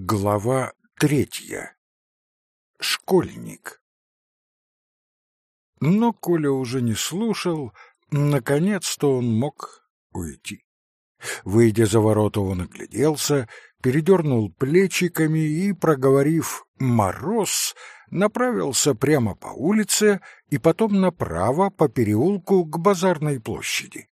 Глава третья. Школьник. Но Коля уже не слушал, наконец-то он мог уйти. Выйдя за ворота, он огляделся, передернул плечиками и, проговорив «мороз», направился прямо по улице и потом направо по переулку к базарной площади.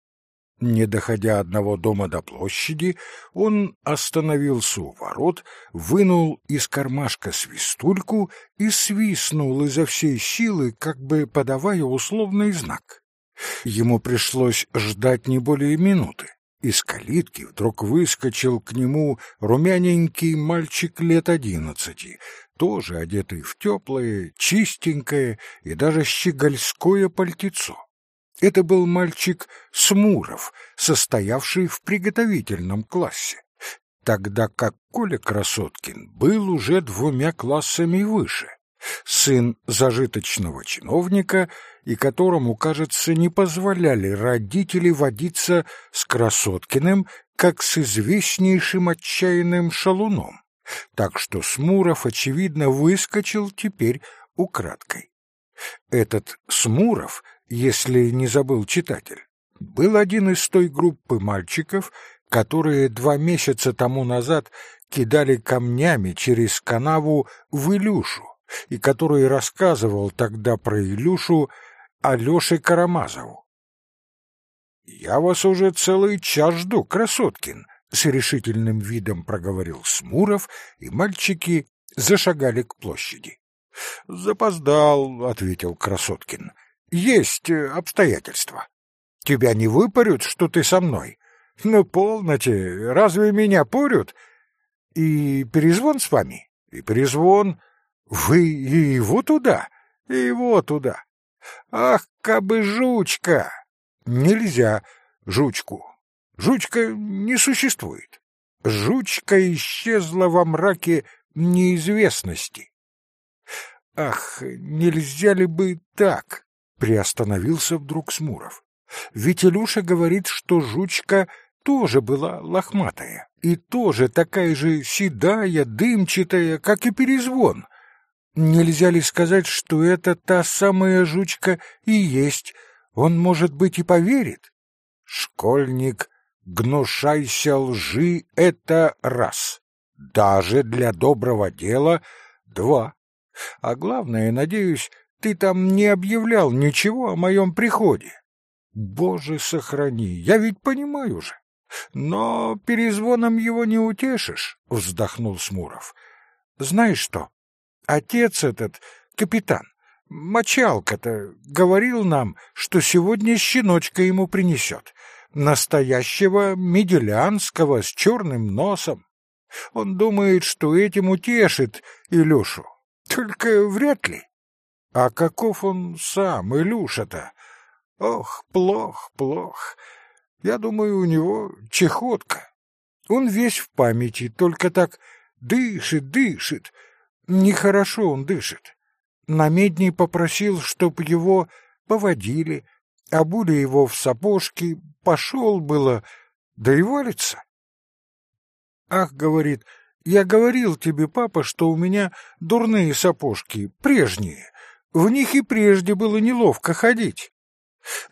Не доходя одного дома до площади, он остановился у ворот, вынул из кармашка свистульку и свистнул изо всей силы, как бы подавая условный знак. Ему пришлось ждать не более минуты. Из калитки вдруг выскочил к нему румяненький мальчик лет одиннадцати, тоже одетый в теплое, чистенькое и даже щегольское пальтецо. Это был мальчик Смуров, состоявший в приготовительном классе, тогда как Коля Красоткин был уже двумя классами выше, сын зажиточного чиновника, и которому, кажется, не позволяли родители водиться с Красоткиным, как с известнейшим отчаянным шалуном, так что Смуров, очевидно, выскочил теперь украдкой. Этот Смуров — если не забыл читатель, был один из той группы мальчиков, которые два месяца тому назад кидали камнями через канаву в Илюшу, и который рассказывал тогда про Илюшу Алёше Карамазову. «Я вас уже целый час жду, Красоткин», — с решительным видом проговорил Смуров, и мальчики зашагали к площади. «Запоздал», — ответил Красоткин. Есть э, обстоятельства. Тебя не выпарют, что ты со мной? Ну, полноте, разве меня порют? И перезвон с вами? И перезвон. Вы и его туда? И его туда. Ах, кабы жучка! Нельзя жучку. Жучка не существует. Жучка исчезла во мраке неизвестности. Ах, нельзя ли бы так? Приостановился вдруг Смуров. Ведь Илюша говорит, что жучка тоже была лохматая и тоже такая же седая, дымчатая, как и перезвон. Нельзя ли сказать, что это та самая жучка и есть? Он, может быть, и поверит? Школьник, гнушайся лжи — это раз. Даже для доброго дела — два. А главное, надеюсь, ты там не объявлял ничего о моем приходе. Боже, сохрани, я ведь понимаю же. Но перезвоном его не утешишь, — вздохнул Смуров. Знаешь что, отец этот, капитан, мочалка-то, говорил нам, что сегодня щеночка ему принесет. Настоящего меделянского с черным носом. Он думает, что этим утешит Илюшу. Только вряд ли. А каков он сам, Илюша-то? Ох, плох, плох. Я думаю, у него чехотка. Он весь в памяти, только так дышит, дышит. Нехорошо он дышит. Намедний попросил, чтоб его поводили, обули его в сапожки, пошел было, да и валится. Ах, говорит, я говорил тебе, папа, что у меня дурные сапожки, прежние. В них и прежде было неловко ходить.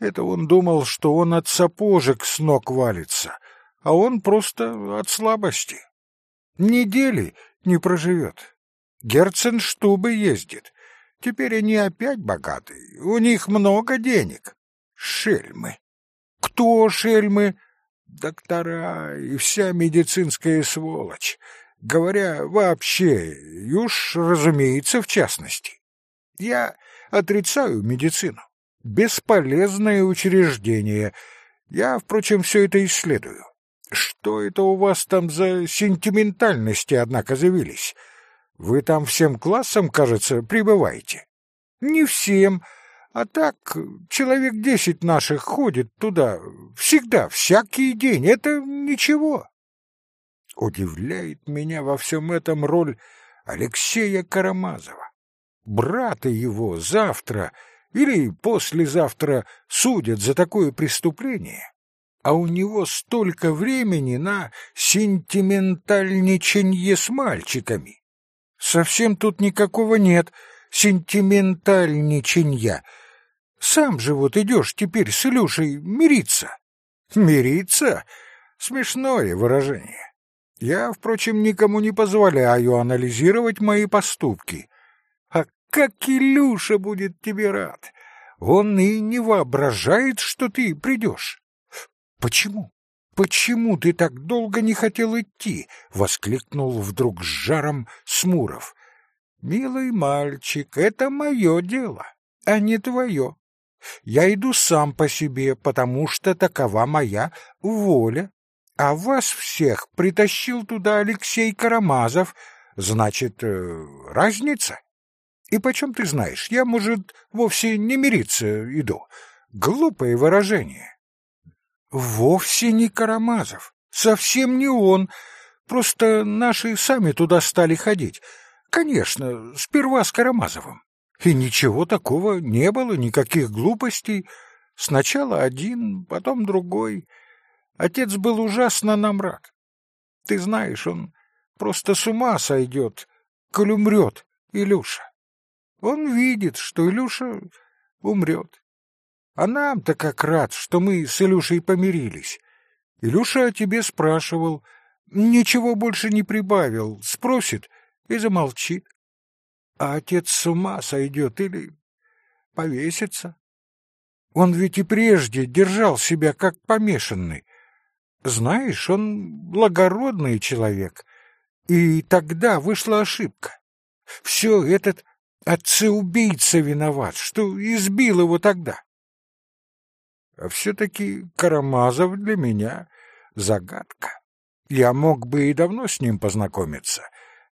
Это он думал, что он от сапожек с ног валится, а он просто от слабости. Недели не проживет. Герценштубы ездит. Теперь они опять богатые, у них много денег. Шельмы. Кто шельмы? Доктора и вся медицинская сволочь. Говоря вообще, уж, разумеется, в частности. Я отрицаю медицину. Бесполезное учреждение. Я, впрочем, все это исследую. Что это у вас там за сентиментальности, однако, завелись? Вы там всем классом, кажется, прибываете? Не всем, а так человек десять наших ходит туда всегда, всякий день. Это ничего. Удивляет меня во всем этом роль Алексея Карамазова брата его завтра или послезавтра судят за такое преступление, а у него столько времени на сентиментальничанье с мальчиками. Совсем тут никакого нет сентиментальничанья. Сам же вот идешь теперь с Илюшей мириться. Мириться? Смешное выражение. Я, впрочем, никому не позволяю анализировать мои поступки. Как Илюша будет тебе рад! Он и не воображает, что ты придешь. Почему? Почему ты так долго не хотел идти? воскликнул вдруг с жаром Смуров. Милый мальчик, это мое дело, а не твое. Я иду сам по себе, потому что такова моя воля. А вас всех притащил туда Алексей Карамазов. Значит, э, разница? И почем ты знаешь, я, может, вовсе не мириться иду. Глупое выражение. Вовсе не Карамазов, совсем не он. Просто наши сами туда стали ходить. Конечно, сперва с Карамазовым. И ничего такого не было, никаких глупостей. Сначала один, потом другой. Отец был ужасно нам рад. Ты знаешь, он просто с ума сойдет, коль умрет Илюша. Он видит, что Илюша умрет. А нам-то как рад, что мы с Илюшей помирились. Илюша о тебе спрашивал, ничего больше не прибавил, спросит и замолчит. А отец с ума сойдет или повесится. Он ведь и прежде держал себя как помешанный. Знаешь, он благородный человек, и тогда вышла ошибка. Все этот отца-убийца виноват, что избил его тогда. А все-таки Карамазов для меня загадка. Я мог бы и давно с ним познакомиться,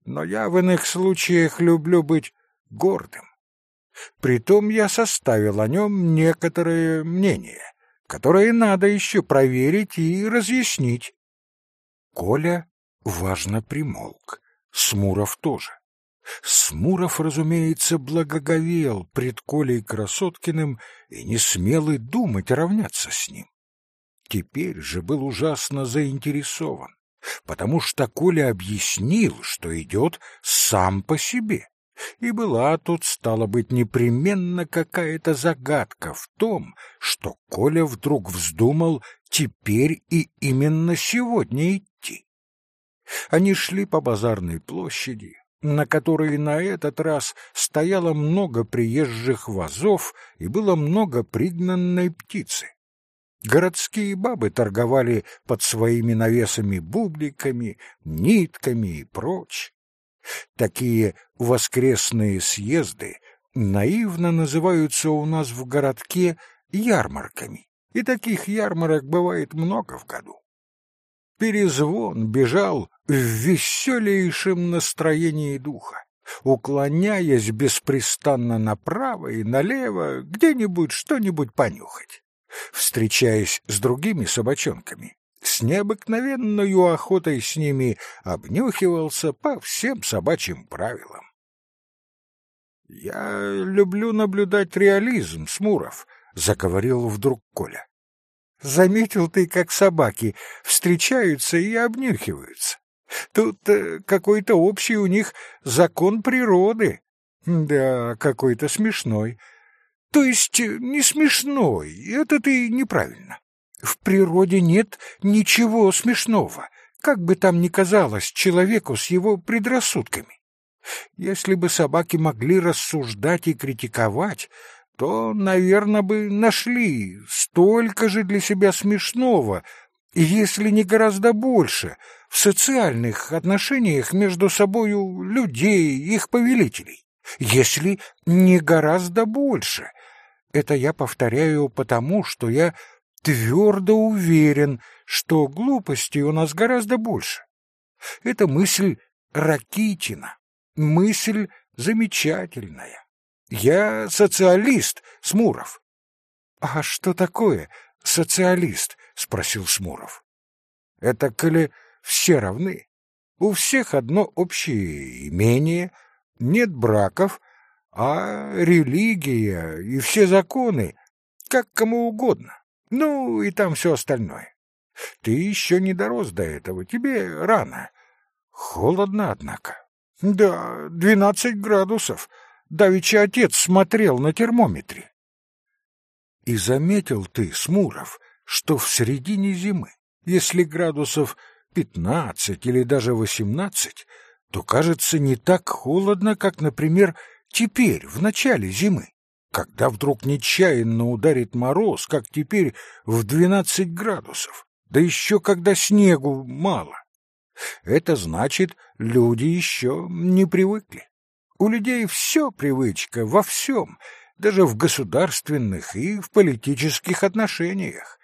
но я в иных случаях люблю быть гордым. Притом я составил о нем некоторое мнение которые надо еще проверить и разъяснить. Коля важно примолк. Смуров тоже. Смуров, разумеется, благоговел пред Колей Красоткиным и не смел и думать равняться с ним. Теперь же был ужасно заинтересован, потому что Коля объяснил, что идет сам по себе. И была тут, стало быть, непременно какая-то загадка в том, что Коля вдруг вздумал теперь и именно сегодня идти. Они шли по базарной площади, на которой на этот раз стояло много приезжих вазов и было много пригнанной птицы. Городские бабы торговали под своими навесами бубликами, нитками и прочь. Такие воскресные съезды наивно называются у нас в городке ярмарками, и таких ярмарок бывает много в году. Перезвон бежал в веселейшем настроении духа, уклоняясь беспрестанно направо и налево, где-нибудь что-нибудь понюхать. Встречаясь с другими собачонками, с необыкновенной охотой с ними обнюхивался по всем собачьим правилам. «Я люблю наблюдать реализм, Смуров», — заговорил вдруг Коля. «Заметил ты, как собаки встречаются и обнюхиваются. Тут э, какой-то общий у них закон природы. Да, какой-то смешной. То есть э, не смешной, это ты неправильно. В природе нет ничего смешного, как бы там ни казалось человеку с его предрассудками. Если бы собаки могли рассуждать и критиковать, то, наверное, бы нашли столько же для себя смешного, если не гораздо больше, в социальных отношениях между собою людей, их повелителей, если не гораздо больше. Это я повторяю потому, что я твердо уверен, что глупостей у нас гораздо больше. Это мысль Ракитина, мысль замечательная. Я социалист, Смуров. — А что такое социалист? — спросил Смуров. — Это коли все равны. У всех одно общее имение, нет браков, а религия и все законы, как кому угодно. Ну, и там все остальное. Ты еще не дорос до этого, тебе рано. Холодно, однако. Да, двенадцать градусов. Давеча отец смотрел на термометре. И заметил ты, Смуров, что в середине зимы, если градусов пятнадцать или даже восемнадцать, то кажется не так холодно, как, например, теперь, в начале зимы, когда вдруг нечаянно ударит мороз, как теперь в двенадцать градусов, да еще когда снегу мало. Это значит, люди еще не привыкли. У людей все привычка во всем, даже в государственных и в политических отношениях.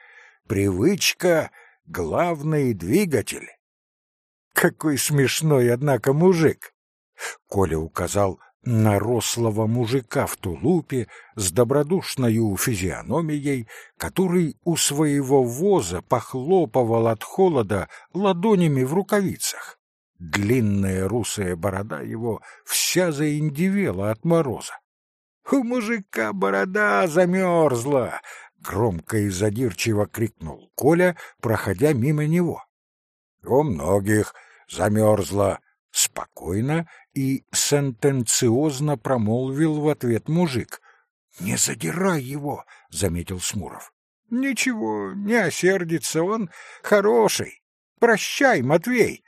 Привычка — главный двигатель. Какой смешной, однако, мужик! Коля указал на рослого мужика в тулупе с добродушною физиономией, который у своего воза похлопывал от холода ладонями в рукавицах. Длинная русая борода его вся заиндивела от мороза. «У мужика борода замерзла!» — громко и задирчиво крикнул Коля, проходя мимо него. «У многих замерзла!» — спокойно и сентенциозно промолвил в ответ мужик. — Не задирай его, — заметил Смуров. — Ничего, не осердится, он хороший. Прощай, Матвей. —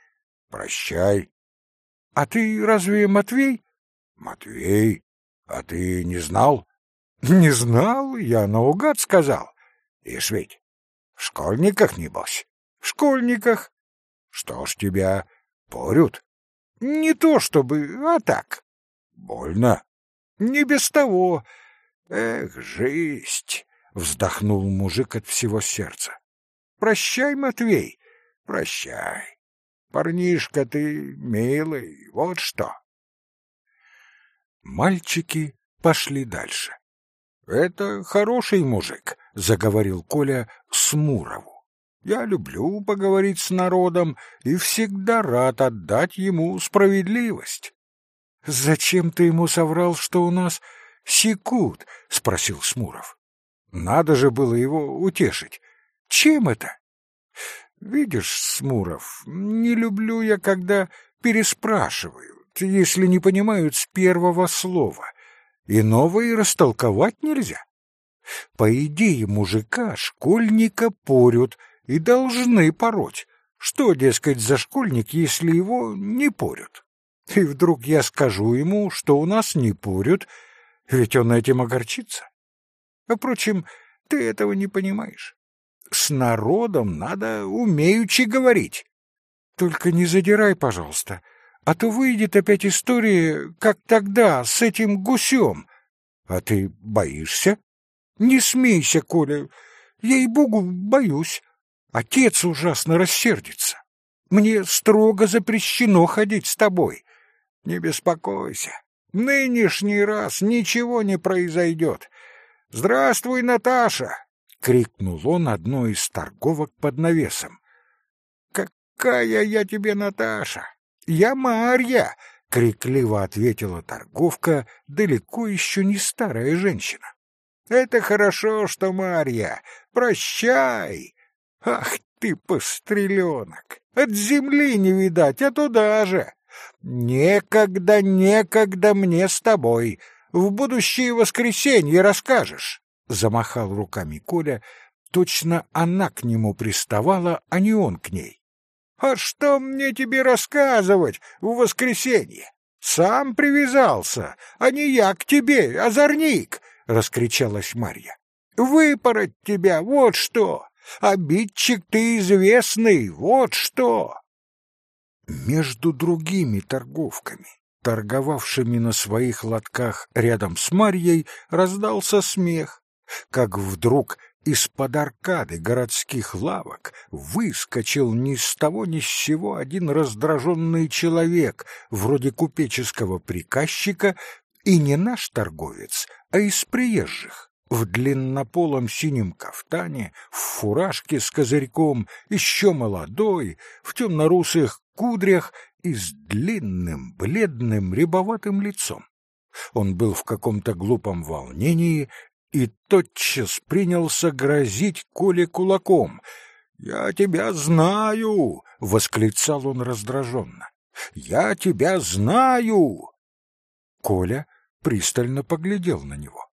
Прощай. — А ты разве Матвей? — Матвей. А ты не знал? — Не знал, я наугад сказал. — Ишь ведь, в школьниках, небось? — В школьниках. — Что ж тебя порют? Не то чтобы, а так. Больно? Не без того. Эх, жизнь! Вздохнул мужик от всего сердца. Прощай, Матвей, прощай. Парнишка ты милый, вот что. Мальчики пошли дальше. Это хороший мужик, заговорил Коля Смурову. Я люблю поговорить с народом и всегда рад отдать ему справедливость. — Зачем ты ему соврал, что у нас секут? — спросил Смуров. — Надо же было его утешить. Чем это? — Видишь, Смуров, не люблю я, когда переспрашивают, если не понимают с первого слова. Иного и растолковать нельзя. По идее мужика школьника порют — и должны пороть. Что, дескать, за школьник, если его не порют? И вдруг я скажу ему, что у нас не порют, ведь он этим огорчится. А, впрочем, ты этого не понимаешь. С народом надо умеючи говорить. Только не задирай, пожалуйста, а то выйдет опять история, как тогда, с этим гусем. А ты боишься? Не смейся, Коля, ей-богу, боюсь. Отец ужасно рассердится. Мне строго запрещено ходить с тобой. Не беспокойся. Нынешний раз ничего не произойдет. Здравствуй, Наташа! — крикнул он одной из торговок под навесом. «Какая я тебе Наташа? Я Марья!» — крикливо ответила торговка, далеко еще не старая женщина. «Это хорошо, что Марья. Прощай!» Ах ты, постреленок! От земли не видать, а туда же! Некогда, некогда мне с тобой. В будущее воскресенье расскажешь. Замахал руками Коля. Точно она к нему приставала, а не он к ней. А что мне тебе рассказывать в воскресенье? Сам привязался, а не я к тебе, озорник! — раскричалась Марья. Выпороть тебя, вот что! Обидчик ты известный, вот что!» Между другими торговками, торговавшими на своих лотках рядом с Марьей, раздался смех, как вдруг из-под аркады городских лавок выскочил ни с того ни с сего один раздраженный человек, вроде купеческого приказчика, и не наш торговец, а из приезжих в длиннополом синем кафтане, в фуражке с козырьком, еще молодой, в темно-русых кудрях и с длинным, бледным, рябоватым лицом. Он был в каком-то глупом волнении и тотчас принялся грозить Коле кулаком. «Я тебя знаю!» — восклицал он раздраженно. «Я тебя знаю!» Коля пристально поглядел на него.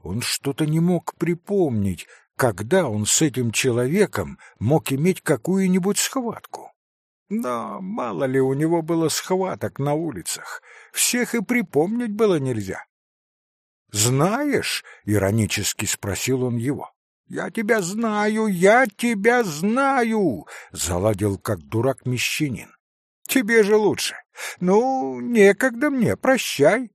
Он что-то не мог припомнить, когда он с этим человеком мог иметь какую-нибудь схватку. Да, мало ли у него было схваток на улицах, всех и припомнить было нельзя. «Знаешь?» — иронически спросил он его. «Я тебя знаю, я тебя знаю!» — заладил как дурак мещанин. «Тебе же лучше. Ну, некогда мне, прощай».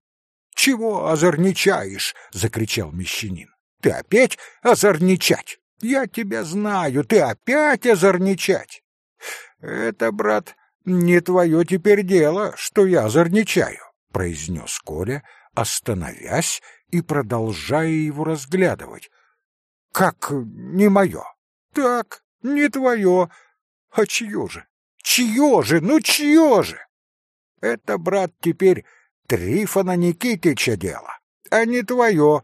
«Чего озорничаешь?» — закричал мещанин. «Ты опять озорничать? Я тебя знаю, ты опять озорничать!» «Это, брат, не твое теперь дело, что я озорничаю», — произнес Коля, остановясь и продолжая его разглядывать. Как не мое? Так, не твое. А чье же? Чье же? Ну, чье же? Это, брат, теперь Трифона Никитича дело, а не твое.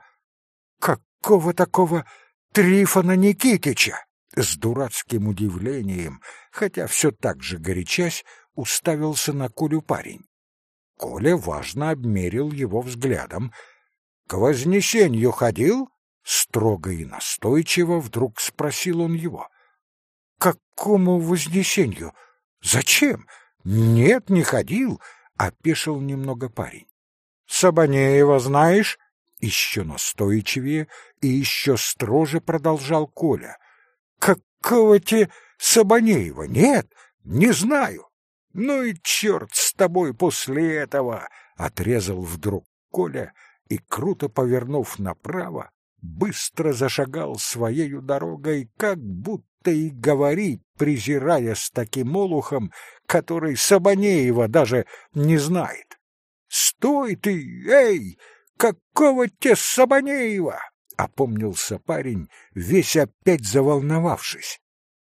Какого такого Трифона Никитича? С дурацким удивлением, хотя все так же горячась, уставился на Колю парень. Коля важно обмерил его взглядом. — К Вознесенью ходил? Строго и настойчиво вдруг спросил он его. — Какому Вознесенью? Зачем? Нет, не ходил, — опешил немного парень. — Сабанеева знаешь? Еще настойчивее и еще строже продолжал Коля. — Какого те Сабанеева? Нет, не знаю. Ну и черт с тобой после этого! — отрезал вдруг Коля и, круто повернув направо, быстро зашагал своею дорогой, как будто и говорить, презирая с таким олухом, который Сабанеева даже не знает. «Стой ты! Эй! Какого те Сабанеева?» — опомнился парень, весь опять заволновавшись.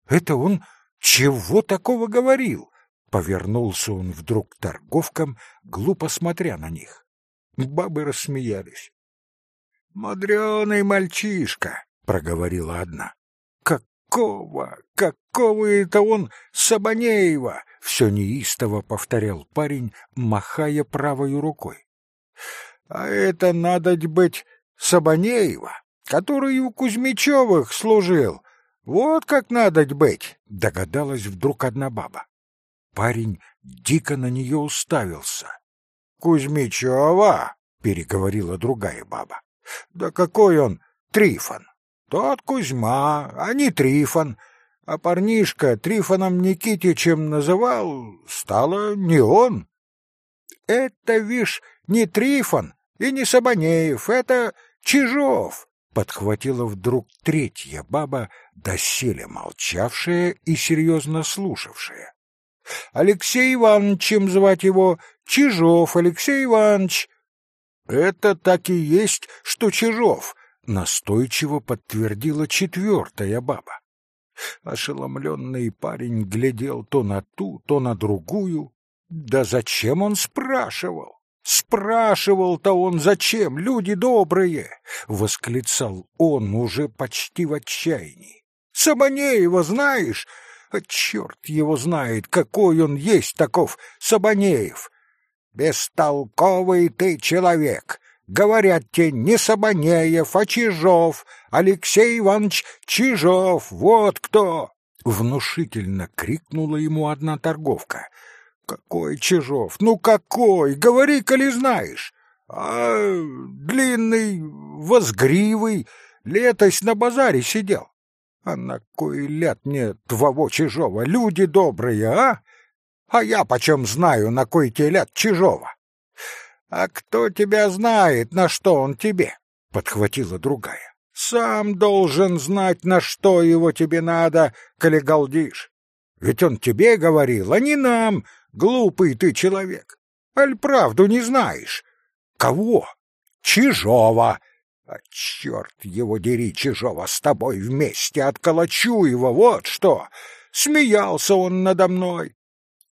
«Это он чего такого говорил?» Повернулся он вдруг торговкам, глупо смотря на них. Бабы рассмеялись. «Мудреный мальчишка!» — проговорила одна. «Какого? Какого это он Сабанеева?» — все неистово повторял парень, махая правой рукой. «А это надо быть Сабанеева, который у Кузьмичевых служил. Вот как надо быть!» — догадалась вдруг одна баба. Парень дико на нее уставился. «Кузьмичева!» — переговорила другая баба. Да какой он Трифон? Тот Кузьма, а не Трифон. А парнишка Трифоном Никитичем называл, стало не он. Это, вишь, не Трифон и не Сабанеев, это Чижов, подхватила вдруг третья баба, доселе молчавшая и серьезно слушавшая. Алексей Ивановичем звать его, Чижов Алексей Иванович, это так и есть, что Чижов, настойчиво подтвердила четвертая баба. Ошеломленный парень глядел то на ту, то на другую. Да зачем он спрашивал? Спрашивал-то он зачем, люди добрые, восклицал он уже почти в отчаянии. Сабанеева знаешь? А черт его знает, какой он есть таков, Сабанеев. «Бестолковый ты человек! Говорят тебе не Сабанеев, а Чижов, Алексей Иванович Чижов, вот кто!» Внушительно крикнула ему одна торговка. «Какой Чижов? Ну какой? Говори, коли знаешь!» «А длинный, возгривый, летось на базаре сидел. А на кой ляд мне твоего Чижова? Люди добрые, а? А я почем знаю, на кой телят чужого? А кто тебя знает, на что он тебе? Подхватила другая. Сам должен знать, на что его тебе надо, коли галдишь. Ведь он тебе говорил, а не нам, глупый ты человек. Аль правду не знаешь? Кого? Чижова. А черт его дери, Чижова, с тобой вместе отколочу его, вот что! Смеялся он надо мной,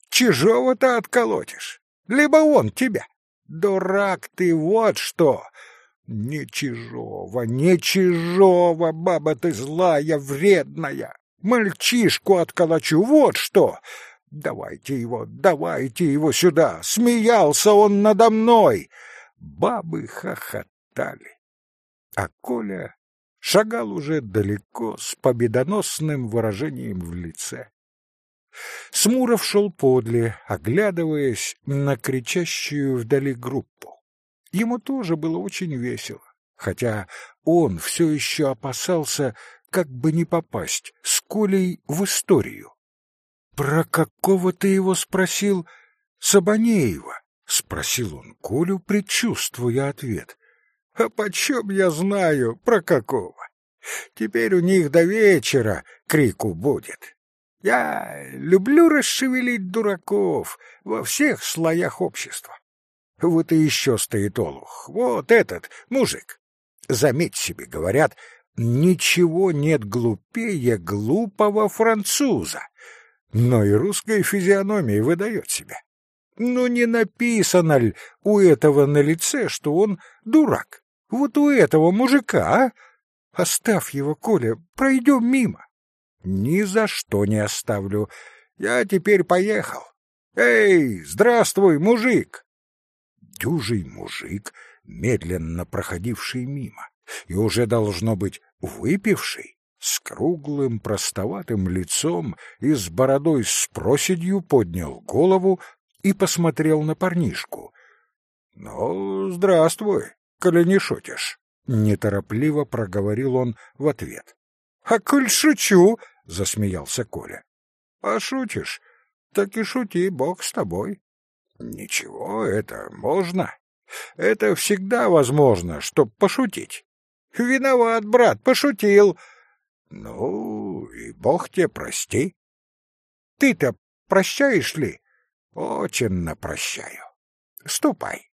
Чужого-то отколотишь, либо он тебя. Дурак ты, вот что! Не чужого, не чужого, баба ты злая, вредная. Мальчишку отколочу, вот что! Давайте его, давайте его сюда! Смеялся он надо мной!» Бабы хохотали. А Коля шагал уже далеко с победоносным выражением в лице. Смуров шел подле, оглядываясь на кричащую вдали группу. Ему тоже было очень весело, хотя он все еще опасался, как бы не попасть с Колей в историю. «Про какого ты его спросил?» «Сабанеева», — спросил он Колю, предчувствуя ответ. «А почем я знаю, про какого? Теперь у них до вечера крику будет. Я люблю расшевелить дураков во всех слоях общества. Вот и еще стоит олух. Вот этот мужик. Заметь себе, говорят, ничего нет глупее глупого француза. Но и русская физиономия выдает себя. Ну, не написано ли у этого на лице, что он дурак? Вот у этого мужика, а? Оставь его, Коля, пройдем мимо. Ни за что не оставлю. Я теперь поехал. Эй, здравствуй, мужик! дюжий мужик, медленно проходивший мимо, и уже должно быть выпивший, с круглым простоватым лицом и с бородой с проседью поднял голову и посмотрел на парнишку. — Ну, здравствуй, коли не шутишь, — неторопливо проговорил он в ответ. — А коль шучу, — засмеялся Коля. — А шутишь, так и шути, бог с тобой. Ничего, это можно. Это всегда возможно, чтоб пошутить. Виноват, брат, пошутил. Ну, и бог тебе прости. Ты-то прощаешь ли? Очень прощаю. Ступай.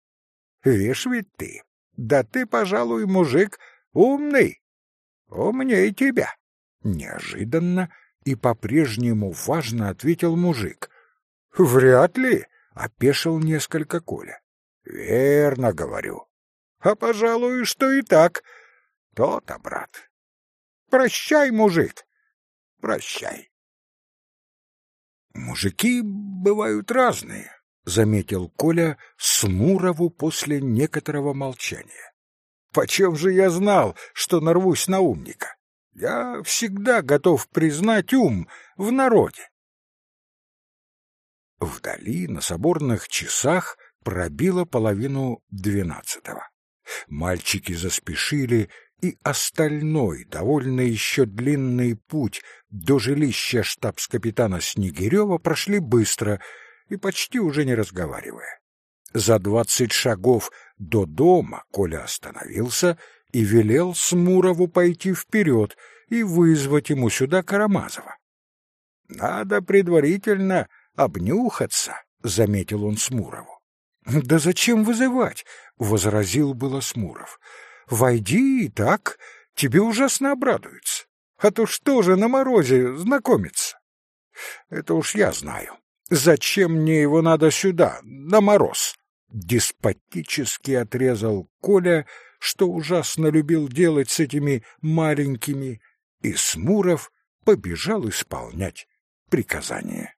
Вишь ведь ты. Да ты, пожалуй, мужик умный. Умнее тебя. Неожиданно и по-прежнему важно ответил мужик. Вряд ли. Опешил несколько Коля. Верно говорю. А, пожалуй, что и так. То-то, брат. Прощай, мужик. Прощай. Мужики бывают разные, заметил Коля Смурову после некоторого молчания. Почем же я знал, что нарвусь на умника? Я всегда готов признать ум в народе. Вдали на соборных часах пробило половину двенадцатого. Мальчики заспешили, и остальной, довольно еще длинный путь до жилища штабс-капитана Снегирева прошли быстро и почти уже не разговаривая. За двадцать шагов до дома Коля остановился и велел Смурову пойти вперед и вызвать ему сюда Карамазова. — Надо предварительно обнюхаться, — заметил он Смурову. — Да зачем вызывать? — возразил было Смуров. — Войди и так, тебе ужасно обрадуется. А то что же на морозе знакомиться? — Это уж я знаю. Зачем мне его надо сюда, на мороз? Деспотически отрезал Коля, что ужасно любил делать с этими маленькими, и Смуров побежал исполнять приказание.